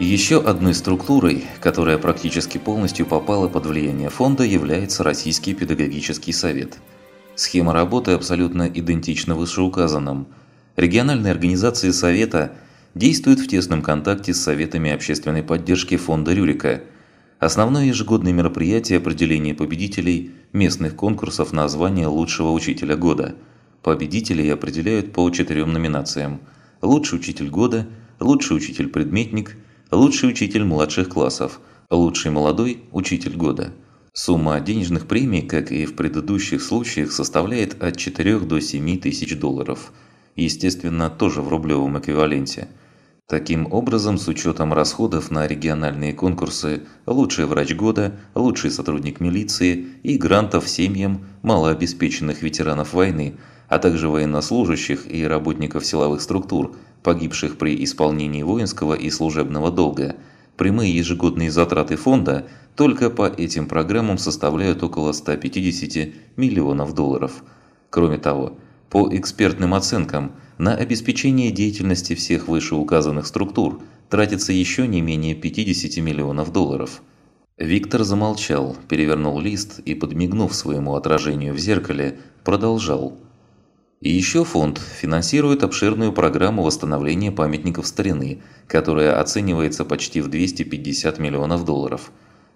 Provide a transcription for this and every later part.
Еще одной структурой, которая практически полностью попала под влияние фонда, является Российский педагогический совет. Схема работы абсолютно идентична вышеуказанным. Региональные организации Совета действуют в тесном контакте с Советами общественной поддержки фонда Рюрика. Основное ежегодное мероприятие – определение победителей местных конкурсов на звание лучшего учителя года. Победителей определяют по четырем номинациям – лучший учитель года, лучший учитель-предметник – лучший учитель младших классов, лучший молодой учитель года. Сумма денежных премий, как и в предыдущих случаях, составляет от 4 до 7 тысяч долларов. Естественно, тоже в рублевом эквиваленте. Таким образом, с учетом расходов на региональные конкурсы «Лучший врач года», «Лучший сотрудник милиции» и грантов семьям малообеспеченных ветеранов войны, а также военнослужащих и работников силовых структур, погибших при исполнении воинского и служебного долга. Прямые ежегодные затраты фонда только по этим программам составляют около 150 миллионов долларов. Кроме того, по экспертным оценкам, на обеспечение деятельности всех вышеуказанных структур тратится еще не менее 50 миллионов долларов. Виктор замолчал, перевернул лист и, подмигнув своему отражению в зеркале, продолжал – и еще фонд финансирует обширную программу восстановления памятников старины, которая оценивается почти в 250 миллионов долларов.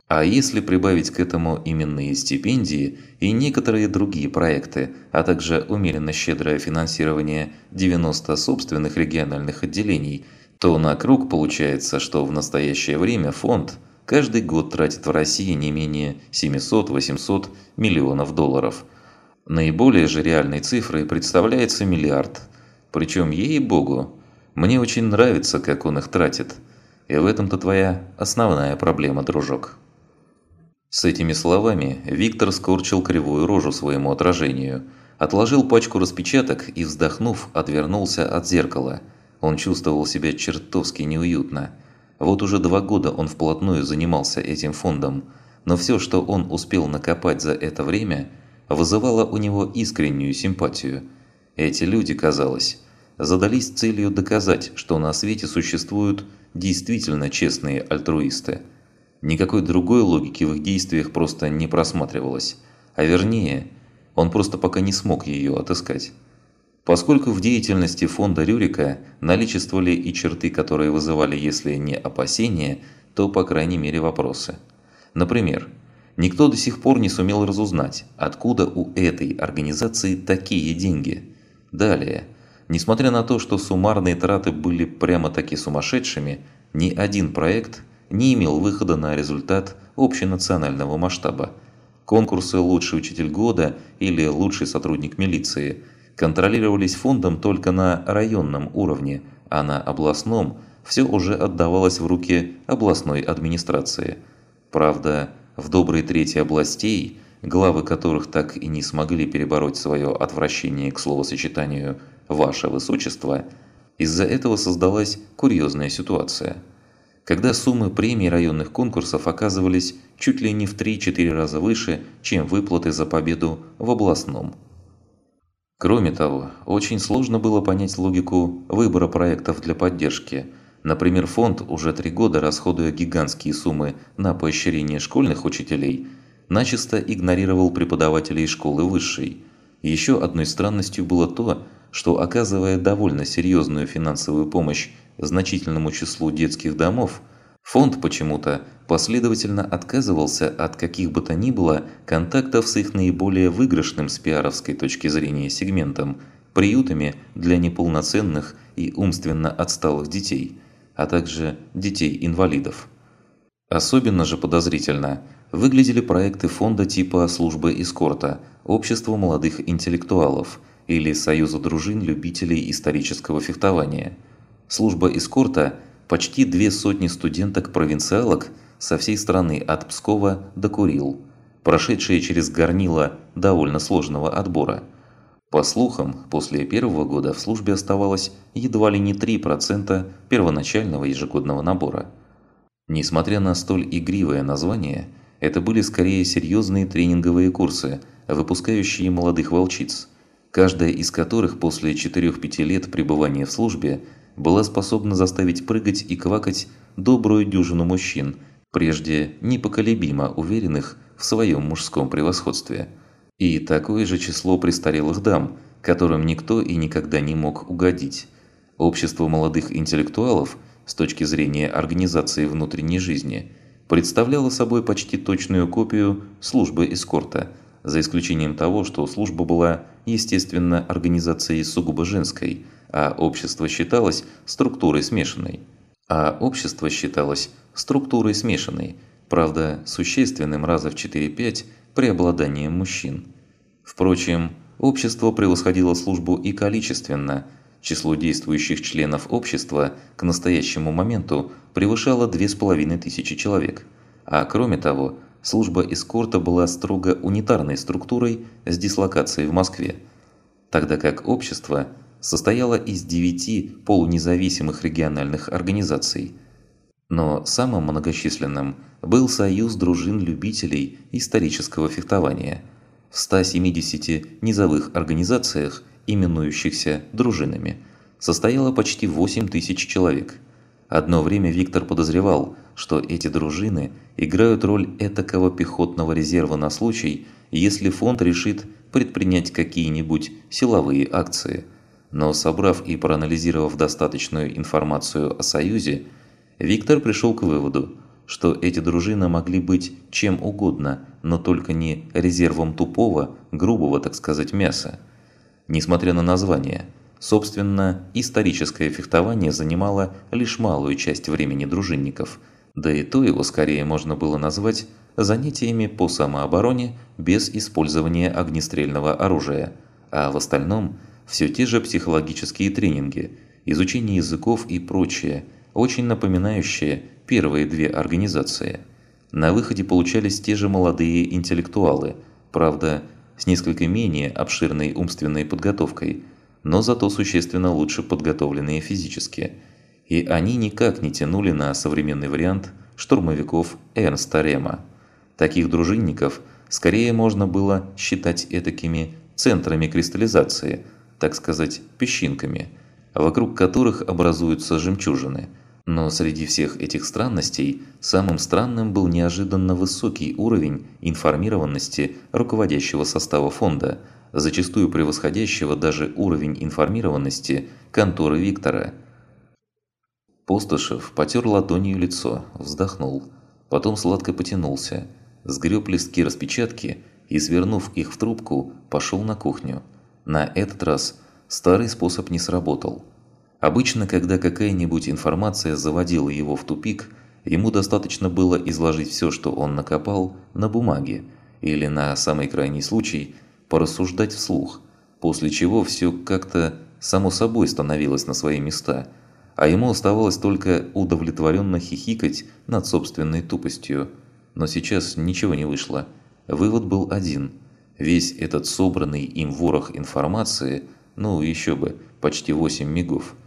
А если прибавить к этому именные стипендии и некоторые другие проекты, а также умеренно щедрое финансирование 90 собственных региональных отделений, то на круг получается, что в настоящее время фонд каждый год тратит в России не менее 700-800 миллионов долларов – Наиболее же реальной цифрой представляется миллиард. Причем, ей-богу, мне очень нравится, как он их тратит. И в этом-то твоя основная проблема, дружок. С этими словами Виктор скорчил кривую рожу своему отражению, отложил пачку распечаток и, вздохнув, отвернулся от зеркала. Он чувствовал себя чертовски неуютно. Вот уже два года он вплотную занимался этим фондом, но все, что он успел накопать за это время – вызывало у него искреннюю симпатию. Эти люди, казалось, задались целью доказать, что на свете существуют действительно честные альтруисты. Никакой другой логики в их действиях просто не просматривалось, а вернее, он просто пока не смог ее отыскать. Поскольку в деятельности фонда Рюрика наличествовали и черты, которые вызывали, если не опасения, то по крайней мере вопросы. Например, Никто до сих пор не сумел разузнать, откуда у этой организации такие деньги. Далее, несмотря на то, что суммарные траты были прямо-таки сумасшедшими, ни один проект не имел выхода на результат общенационального масштаба. Конкурсы «Лучший учитель года» или «Лучший сотрудник милиции» контролировались фондом только на районном уровне, а на областном все уже отдавалось в руки областной администрации. Правда, в добрые трети областей, главы которых так и не смогли перебороть свое отвращение к словосочетанию «Ваше Высочество», из-за этого создалась курьезная ситуация. Когда суммы премий районных конкурсов оказывались чуть ли не в 3-4 раза выше, чем выплаты за победу в областном. Кроме того, очень сложно было понять логику выбора проектов для поддержки – Например, фонд, уже три года расходуя гигантские суммы на поощрение школьных учителей, начисто игнорировал преподавателей школы высшей. Еще одной странностью было то, что оказывая довольно серьезную финансовую помощь значительному числу детских домов, фонд почему-то последовательно отказывался от каких бы то ни было контактов с их наиболее выигрышным с пиаровской точки зрения сегментом – приютами для неполноценных и умственно отсталых детей – а также детей-инвалидов. Особенно же подозрительно выглядели проекты фонда типа «Службы эскорта», «Общество молодых интеллектуалов» или «Союза дружин любителей исторического фехтования». Служба эскорта – почти две сотни студенток-провинциалок со всей страны от Пскова до Курил, прошедшие через горнило довольно сложного отбора – по слухам, после первого года в службе оставалось едва ли не 3% первоначального ежегодного набора. Несмотря на столь игривое название, это были скорее серьезные тренинговые курсы, выпускающие молодых волчиц, каждая из которых после 4-5 лет пребывания в службе была способна заставить прыгать и квакать добрую дюжину мужчин, прежде непоколебимо уверенных в своем мужском превосходстве, и такое же число престарелых дам, которым никто и никогда не мог угодить. Общество молодых интеллектуалов с точки зрения организации внутренней жизни представляло собой почти точную копию службы эскорта, за исключением того, что служба была, естественно, организацией сугубо женской, а общество считалось структурой смешанной. А общество считалось структурой смешанной, правда, существенным раза в 4-5 преобладанием мужчин. Впрочем, общество превосходило службу и количественно. Число действующих членов общества к настоящему моменту превышало 2500 человек. А кроме того, служба эскорта была строго унитарной структурой с дислокацией в Москве, тогда как общество состояло из девяти полунезависимых региональных организаций. Но самым многочисленным был союз дружин любителей исторического фехтования – в 170 низовых организациях, именующихся дружинами, состояло почти 8 тысяч человек. Одно время Виктор подозревал, что эти дружины играют роль этакого пехотного резерва на случай, если фонд решит предпринять какие-нибудь силовые акции. Но собрав и проанализировав достаточную информацию о Союзе, Виктор пришел к выводу – что эти дружины могли быть чем угодно, но только не резервом тупого, грубого, так сказать, мяса. Несмотря на название, собственно, историческое фехтование занимало лишь малую часть времени дружинников, да и то его скорее можно было назвать занятиями по самообороне без использования огнестрельного оружия, а в остальном все те же психологические тренинги, изучение языков и прочее, очень напоминающее первые две организации. На выходе получались те же молодые интеллектуалы, правда, с несколько менее обширной умственной подготовкой, но зато существенно лучше подготовленные физически. И они никак не тянули на современный вариант штурмовиков Эрнста Рема. Таких дружинников скорее можно было считать этакими центрами кристаллизации, так сказать, песчинками, вокруг которых образуются жемчужины – но среди всех этих странностей самым странным был неожиданно высокий уровень информированности руководящего состава фонда, зачастую превосходящего даже уровень информированности конторы Виктора. Постышев потер ладонью лицо, вздохнул, потом сладко потянулся, сгреб листки распечатки и, свернув их в трубку, пошел на кухню. На этот раз старый способ не сработал – Обычно, когда какая-нибудь информация заводила его в тупик, ему достаточно было изложить все, что он накопал, на бумаге, или на самый крайний случай порассуждать вслух, после чего все как-то само собой становилось на свои места, а ему оставалось только удовлетворенно хихикать над собственной тупостью. Но сейчас ничего не вышло. Вывод был один. Весь этот собранный им ворох информации, ну еще бы, почти 8 мигов –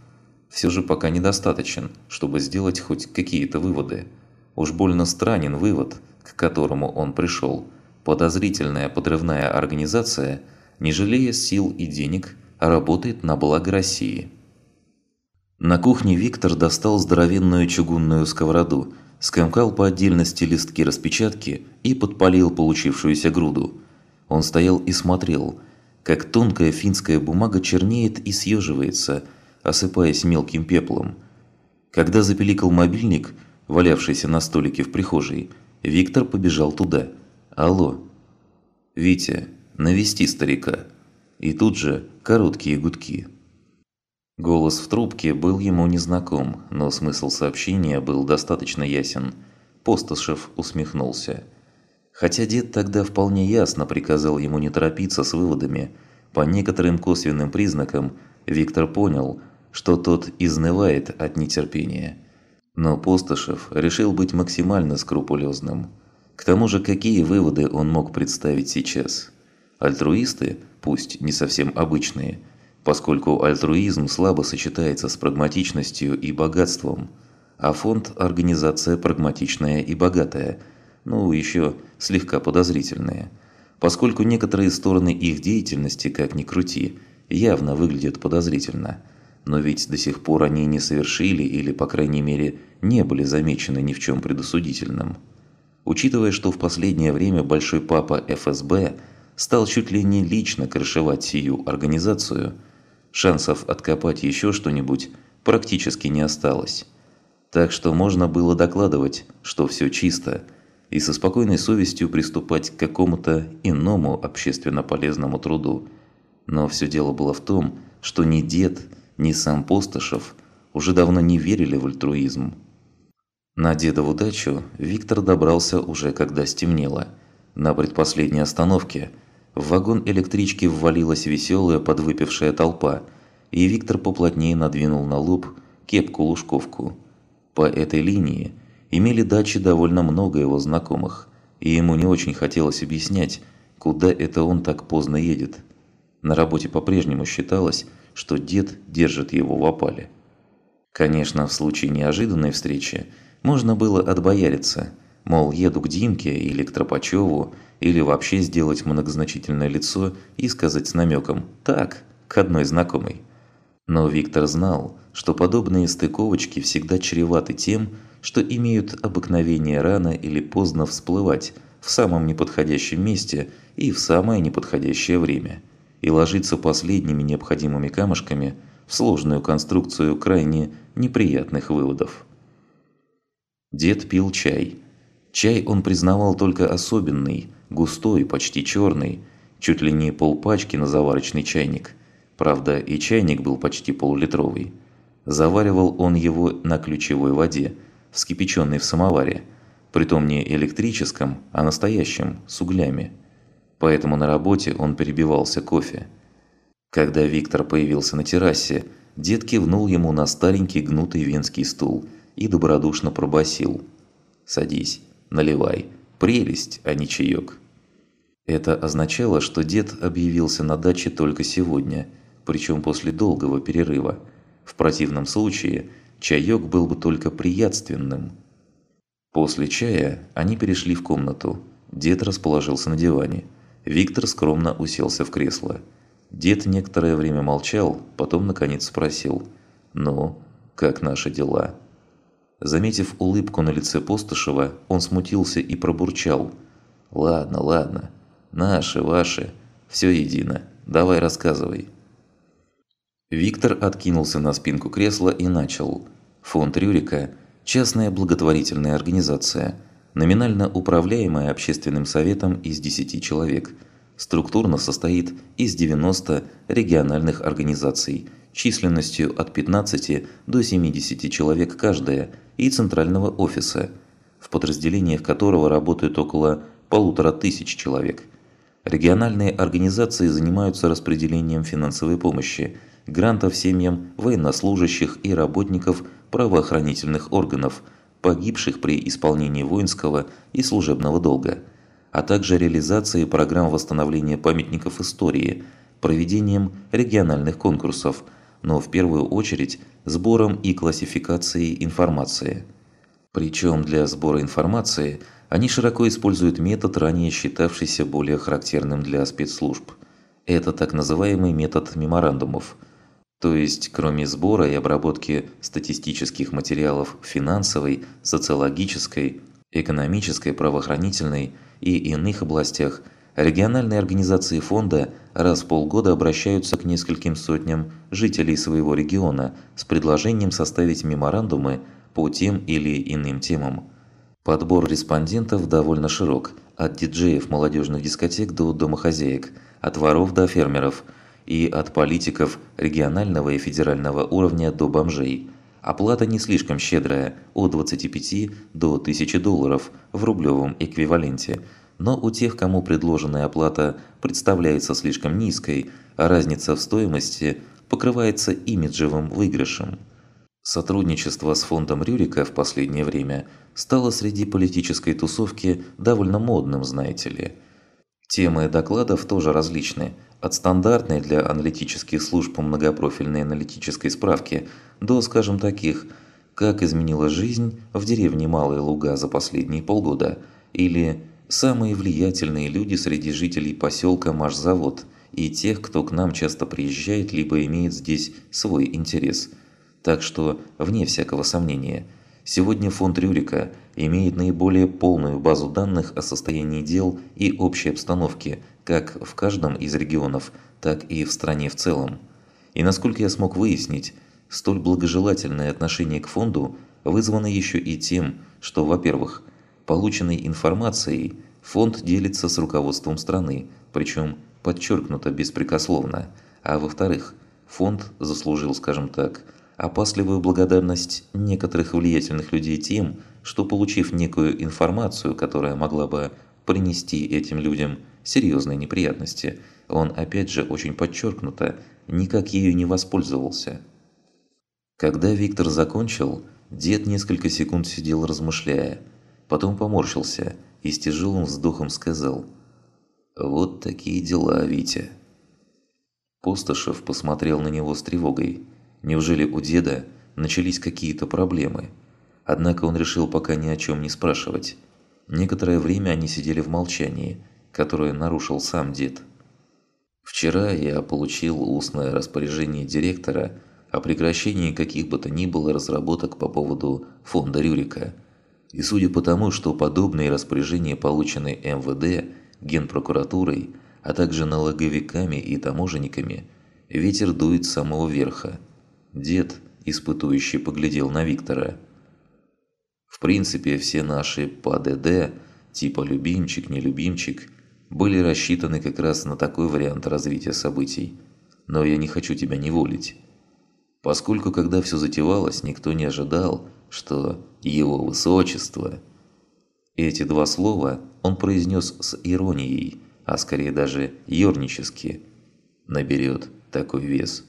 все же пока недостаточен, чтобы сделать хоть какие-то выводы. Уж больно странен вывод, к которому он пришел. Подозрительная подрывная организация, не жалея сил и денег, работает на благо России. На кухне Виктор достал здоровенную чугунную сковороду, скомкал по отдельности листки распечатки и подпалил получившуюся груду. Он стоял и смотрел, как тонкая финская бумага чернеет и съеживается – осыпаясь мелким пеплом. Когда запеликал мобильник, валявшийся на столике в прихожей, Виктор побежал туда. «Алло!» «Витя, навести старика!» И тут же короткие гудки. Голос в трубке был ему незнаком, но смысл сообщения был достаточно ясен. Постышев усмехнулся. Хотя дед тогда вполне ясно приказал ему не торопиться с выводами, по некоторым косвенным признакам Виктор понял – что тот изнывает от нетерпения. Но Постышев решил быть максимально скрупулезным. К тому же, какие выводы он мог представить сейчас? Альтруисты, пусть не совсем обычные, поскольку альтруизм слабо сочетается с прагматичностью и богатством, а фонд – организация прагматичная и богатая, ну, еще слегка подозрительная, поскольку некоторые стороны их деятельности, как ни крути, явно выглядят подозрительно – Но ведь до сих пор они не совершили или, по крайней мере, не были замечены ни в чем предосудительном. Учитывая, что в последнее время Большой Папа ФСБ стал чуть ли не лично крышевать сию организацию, шансов откопать еще что-нибудь практически не осталось. Так что можно было докладывать, что все чисто, и со спокойной совестью приступать к какому-то иному общественно полезному труду. Но все дело было в том, что ни дед, ни сам Постышев уже давно не верили в альтруизм. На дедову дачу Виктор добрался уже когда стемнело. На предпоследней остановке в вагон электрички ввалилась веселая подвыпившая толпа, и Виктор поплотнее надвинул на лоб кепку-лужковку. По этой линии имели дачи довольно много его знакомых, и ему не очень хотелось объяснять, куда это он так поздно едет. На работе по-прежнему считалось, что дед держит его в опале. Конечно, в случае неожиданной встречи можно было отбояриться, мол, еду к Димке или к Тропачеву, или вообще сделать многозначительное лицо и сказать с намеком «так» к одной знакомой. Но Виктор знал, что подобные стыковочки всегда чреваты тем, что имеют обыкновение рано или поздно всплывать в самом неподходящем месте и в самое неподходящее время, и ложиться последними необходимыми камушками в сложную конструкцию крайне неприятных выводов. Дед пил чай. Чай он признавал только особенный, густой, почти черный, чуть ли не полпачки на заварочный чайник. Правда, и чайник был почти полулитровый. Заваривал он его на ключевой воде, вскипяченной в самоваре, притом не электрическом, а настоящем, с углями. Поэтому на работе он перебивался кофе. Когда Виктор появился на террасе, дед кивнул ему на старенький гнутый венский стул – и добродушно пробасил: «Садись, наливай, прелесть, а не чаек». Это означало, что дед объявился на даче только сегодня, причем после долгого перерыва. В противном случае чаек был бы только приятственным. После чая они перешли в комнату. Дед расположился на диване. Виктор скромно уселся в кресло. Дед некоторое время молчал, потом наконец спросил «Ну, как наши дела?» Заметив улыбку на лице Постышева, он смутился и пробурчал. «Ладно, ладно. Наши, ваши. Все едино. Давай рассказывай». Виктор откинулся на спинку кресла и начал. Фонд Рюрика – частная благотворительная организация, номинально управляемая общественным советом из 10 человек, структурно состоит из 90 региональных организаций численностью от 15 до 70 человек каждая – и центрального офиса, в подразделениях которого работают около полутора тысяч человек. Региональные организации занимаются распределением финансовой помощи, грантов семьям военнослужащих и работников правоохранительных органов, погибших при исполнении воинского и служебного долга, а также реализацией программ восстановления памятников истории, проведением региональных конкурсов – но в первую очередь сбором и классификацией информации. Причем для сбора информации они широко используют метод, ранее считавшийся более характерным для спецслужб. Это так называемый метод меморандумов. То есть, кроме сбора и обработки статистических материалов финансовой, социологической, экономической, правоохранительной и иных областях – Региональные организации фонда раз в полгода обращаются к нескольким сотням жителей своего региона с предложением составить меморандумы по тем или иным темам. Подбор респондентов довольно широк, от диджеев молодежных дискотек до домохозяек, от воров до фермеров и от политиков регионального и федерального уровня до бомжей. Оплата не слишком щедрая, от 25 до 1000 долларов в рублевом эквиваленте – но у тех, кому предложенная оплата представляется слишком низкой, разница в стоимости покрывается имиджевым выигрышем. Сотрудничество с фондом Рюрика в последнее время стало среди политической тусовки довольно модным, знаете ли. Темы докладов тоже различны, от стандартной для аналитических служб многопрофильной аналитической справки до, скажем, таких «Как изменила жизнь в деревне Малые Луга за последние полгода» или самые влиятельные люди среди жителей поселка Машзавод и тех, кто к нам часто приезжает, либо имеет здесь свой интерес. Так что, вне всякого сомнения, сегодня фонд Рюрика имеет наиболее полную базу данных о состоянии дел и общей обстановке, как в каждом из регионов, так и в стране в целом. И насколько я смог выяснить, столь благожелательное отношение к фонду вызвано еще и тем, что, во-первых, полученной информацией фонд делится с руководством страны, причем подчеркнуто беспрекословно, а во-вторых, фонд заслужил, скажем так, опасливую благодарность некоторых влиятельных людей тем, что получив некую информацию, которая могла бы принести этим людям серьезные неприятности, он опять же очень подчеркнуто никак ею не воспользовался. Когда Виктор закончил, дед несколько секунд сидел размышляя, потом поморщился и с тяжелым вздохом сказал «Вот такие дела, Витя». Постышев посмотрел на него с тревогой. Неужели у деда начались какие-то проблемы? Однако он решил пока ни о чем не спрашивать. Некоторое время они сидели в молчании, которое нарушил сам дед. Вчера я получил устное распоряжение директора о прекращении каких бы то ни было разработок по поводу фонда Рюрика. И судя по тому, что подобные распоряжения получены МВД, Генпрокуратурой, а также налоговиками и таможенниками, ветер дует с самого верха. Дед, испытующий, поглядел на Виктора. В принципе, все наши ПАДД, типа любимчик, нелюбимчик – были рассчитаны как раз на такой вариант развития событий. Но я не хочу тебя неволить. Поскольку, когда все затевалось, никто не ожидал, что «его высочество» Эти два слова он произнес с иронией, а скорее даже ернически, наберет такой вес.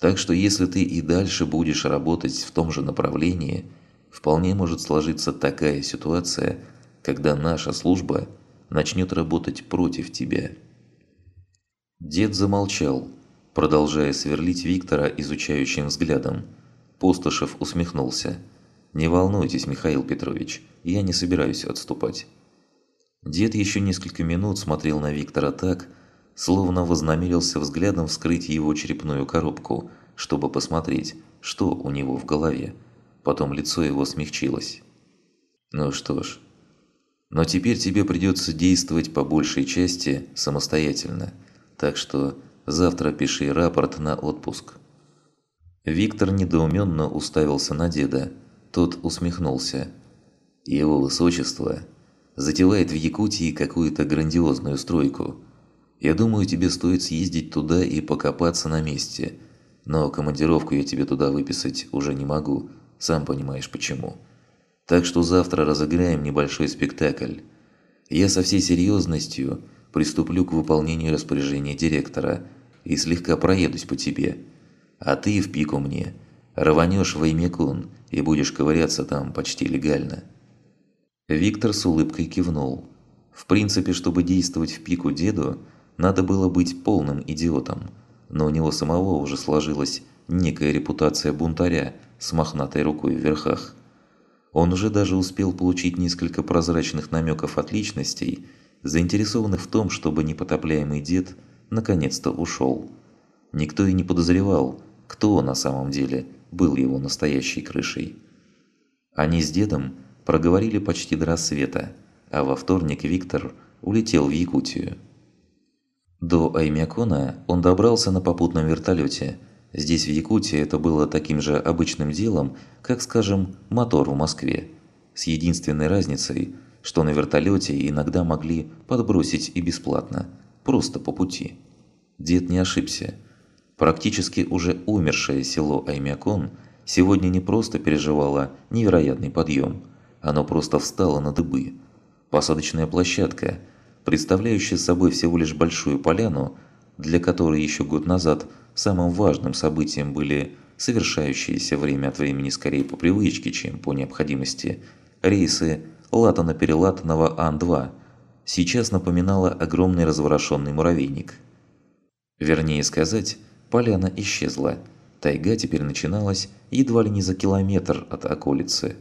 Так что если ты и дальше будешь работать в том же направлении, вполне может сложиться такая ситуация, когда наша служба – начнет работать против тебя. Дед замолчал, продолжая сверлить Виктора изучающим взглядом. Постышев усмехнулся. «Не волнуйтесь, Михаил Петрович, я не собираюсь отступать». Дед еще несколько минут смотрел на Виктора так, словно вознамерился взглядом вскрыть его черепную коробку, чтобы посмотреть, что у него в голове. Потом лицо его смягчилось. «Ну что ж, но теперь тебе придется действовать по большей части самостоятельно, так что завтра пиши рапорт на отпуск». Виктор недоуменно уставился на деда. Тот усмехнулся. «Его высочество затевает в Якутии какую-то грандиозную стройку. Я думаю, тебе стоит съездить туда и покопаться на месте. Но командировку я тебе туда выписать уже не могу, сам понимаешь почему». Так что завтра разыграем небольшой спектакль. Я со всей серьезностью приступлю к выполнению распоряжения директора и слегка проедусь по тебе. А ты в пику мне. Рванешь в Аймекун и будешь ковыряться там почти легально». Виктор с улыбкой кивнул. В принципе, чтобы действовать в пику деду, надо было быть полным идиотом, но у него самого уже сложилась некая репутация бунтаря с мохнатой рукой в верхах. Он уже даже успел получить несколько прозрачных намеков от личностей, заинтересованных в том, чтобы непотопляемый дед наконец-то ушел. Никто и не подозревал, кто на самом деле был его настоящей крышей. Они с дедом проговорили почти до рассвета, а во вторник Виктор улетел в Якутию. До Аймякона он добрался на попутном вертолете – Здесь, в Якутии, это было таким же обычным делом, как, скажем, мотор в Москве. С единственной разницей, что на вертолете иногда могли подбросить и бесплатно, просто по пути. Дед не ошибся. Практически уже умершее село Аймякон сегодня не просто переживало невероятный подъем, оно просто встало на дыбы. Посадочная площадка, представляющая собой всего лишь большую поляну, для которой еще год назад – Самым важным событием были совершающиеся время от времени скорее по привычке, чем по необходимости, рейсы латано-перелатанного Ан-2 сейчас напоминала огромный разворошенный муравейник. Вернее сказать, поляна исчезла, тайга теперь начиналась едва ли не за километр от околицы.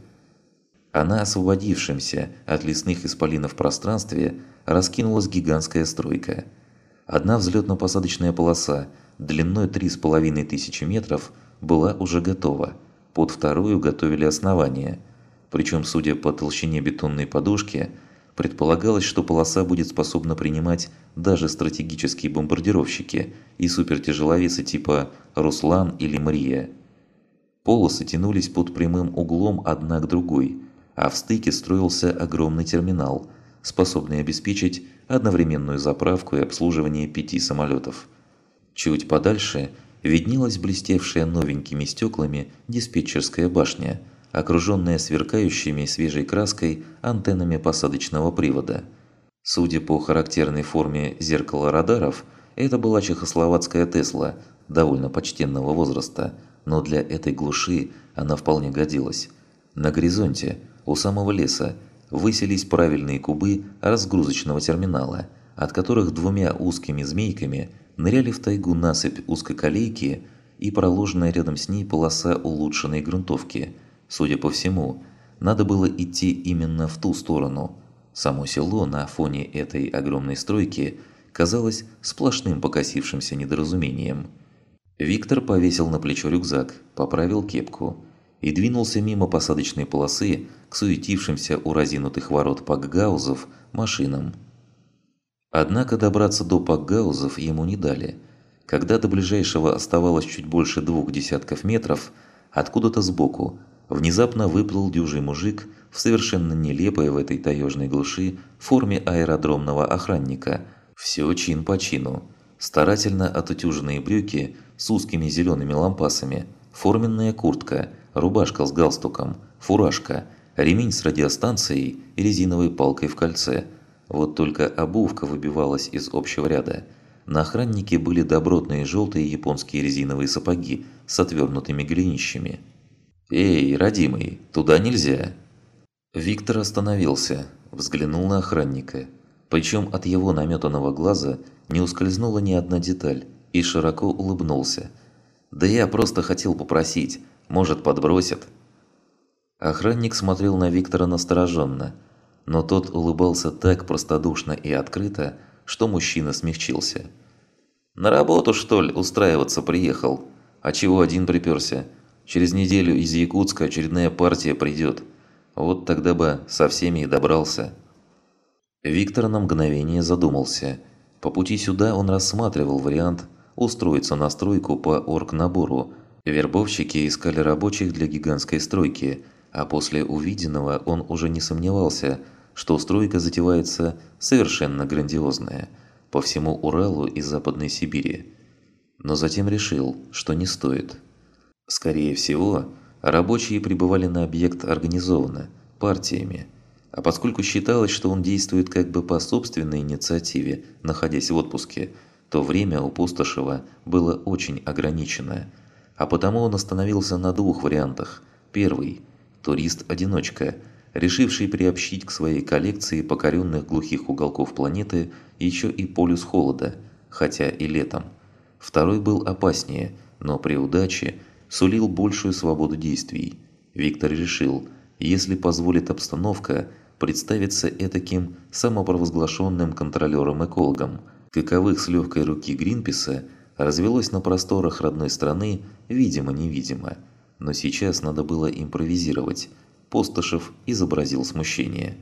А на освободившемся от лесных исполинов пространстве раскинулась гигантская стройка – Одна взлетно-посадочная полоса длиной 3500 метров была уже готова, под вторую готовили основание, причем, судя по толщине бетонной подушки, предполагалось, что полоса будет способна принимать даже стратегические бомбардировщики и супертяжеловесы типа «Руслан» или «Мрия». Полосы тянулись под прямым углом одна к другой, а в стыке строился огромный терминал, способный обеспечить одновременную заправку и обслуживание пяти самолетов. Чуть подальше виднелась блестевшая новенькими стеклами диспетчерская башня, окруженная сверкающими свежей краской антеннами посадочного привода. Судя по характерной форме зеркала радаров, это была чехословацкая Тесла довольно почтенного возраста, но для этой глуши она вполне годилась. На горизонте, у самого леса, высились правильные кубы разгрузочного терминала, от которых двумя узкими змейками ныряли в тайгу насыпь узкоколейки и проложенная рядом с ней полоса улучшенной грунтовки. Судя по всему, надо было идти именно в ту сторону. Само село на фоне этой огромной стройки казалось сплошным покосившимся недоразумением. Виктор повесил на плечо рюкзак, поправил кепку – и двинулся мимо посадочной полосы к суетившимся у разинутых ворот пакгаузов машинам. Однако добраться до пакгаузов ему не дали. Когда до ближайшего оставалось чуть больше двух десятков метров, откуда-то сбоку внезапно выплыл дюжий мужик в совершенно нелепой в этой таежной глуши форме аэродромного охранника. Все чин по чину. Старательно отутюженные брюки с узкими зелеными лампасами, форменная куртка – рубашка с галстуком, фуражка, ремень с радиостанцией и резиновой палкой в кольце. Вот только обувка выбивалась из общего ряда. На охраннике были добротные желтые японские резиновые сапоги с отвернутыми голенищами. «Эй, родимый, туда нельзя!» Виктор остановился, взглянул на охранника. Причем от его наметанного глаза не ускользнула ни одна деталь, и широко улыбнулся. «Да я просто хотел попросить, может, подбросят?» Охранник смотрел на Виктора настороженно, но тот улыбался так простодушно и открыто, что мужчина смягчился. «На работу, что ли, устраиваться приехал? А чего один приперся? Через неделю из Якутска очередная партия придет. Вот тогда бы со всеми и добрался». Виктор на мгновение задумался. По пути сюда он рассматривал вариант устроиться на стройку по оргнабору, Вербовщики искали рабочих для гигантской стройки, а после увиденного он уже не сомневался, что стройка затевается совершенно грандиозная, по всему Уралу и Западной Сибири. Но затем решил, что не стоит. Скорее всего, рабочие прибывали на объект организованно, партиями, а поскольку считалось, что он действует как бы по собственной инициативе, находясь в отпуске, то время у Пустошева было очень ограниченное – а потому он остановился на двух вариантах. Первый – турист-одиночка, решивший приобщить к своей коллекции покоренных глухих уголков планеты еще и полюс холода, хотя и летом. Второй был опаснее, но при удаче сулил большую свободу действий. Виктор решил, если позволит обстановка, представиться этаким самопровозглашенным контролером-экологом, каковых с легкой руки Гринписа – развелось на просторах родной страны, видимо-невидимо. Но сейчас надо было импровизировать. Постышев изобразил смущение.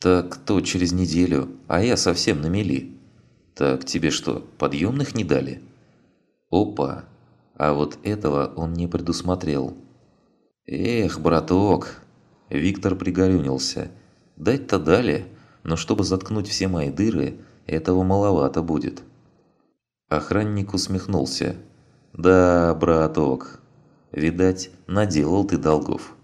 «Так то через неделю, а я совсем на мели». «Так тебе что, подъемных не дали?» «Опа! А вот этого он не предусмотрел». «Эх, браток!» Виктор пригорюнился. «Дать-то дали, но чтобы заткнуть все мои дыры, этого маловато будет». Охранник усмехнулся. «Да, браток, видать, наделал ты долгов».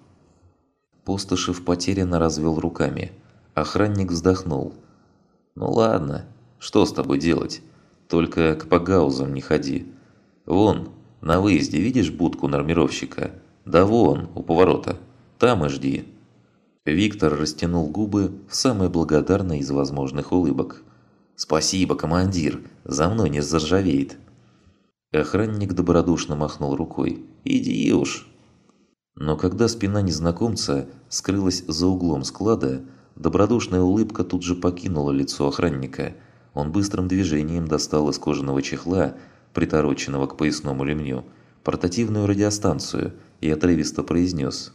Пустошев потерянно развел руками. Охранник вздохнул. «Ну ладно, что с тобой делать? Только к погаузам не ходи. Вон, на выезде видишь будку нормировщика? Да вон, у поворота. Там и жди». Виктор растянул губы в самой благодарной из возможных улыбок. «Спасибо, командир, за мной не заржавеет». Охранник добродушно махнул рукой. «Иди уж». Но когда спина незнакомца скрылась за углом склада, добродушная улыбка тут же покинула лицо охранника. Он быстрым движением достал из кожаного чехла, притороченного к поясному ремню, портативную радиостанцию и отрывисто произнес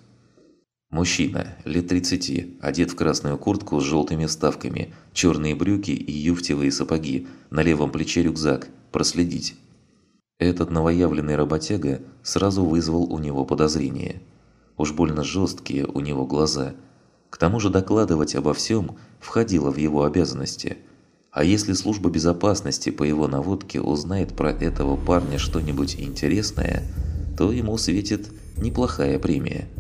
Мужчина, лет 30, одет в красную куртку с желтыми вставками, черные брюки и юфтевые сапоги, на левом плече рюкзак, проследить. Этот новоявленный работяга сразу вызвал у него подозрение. Уж больно жесткие у него глаза. К тому же докладывать обо всем входило в его обязанности. А если служба безопасности по его наводке узнает про этого парня что-нибудь интересное, то ему светит неплохая премия –